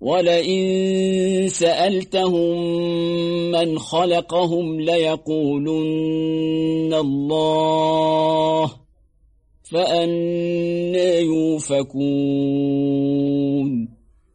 ولئن سألتهم من خلقهم ليقولن الله فأنا يوفكون.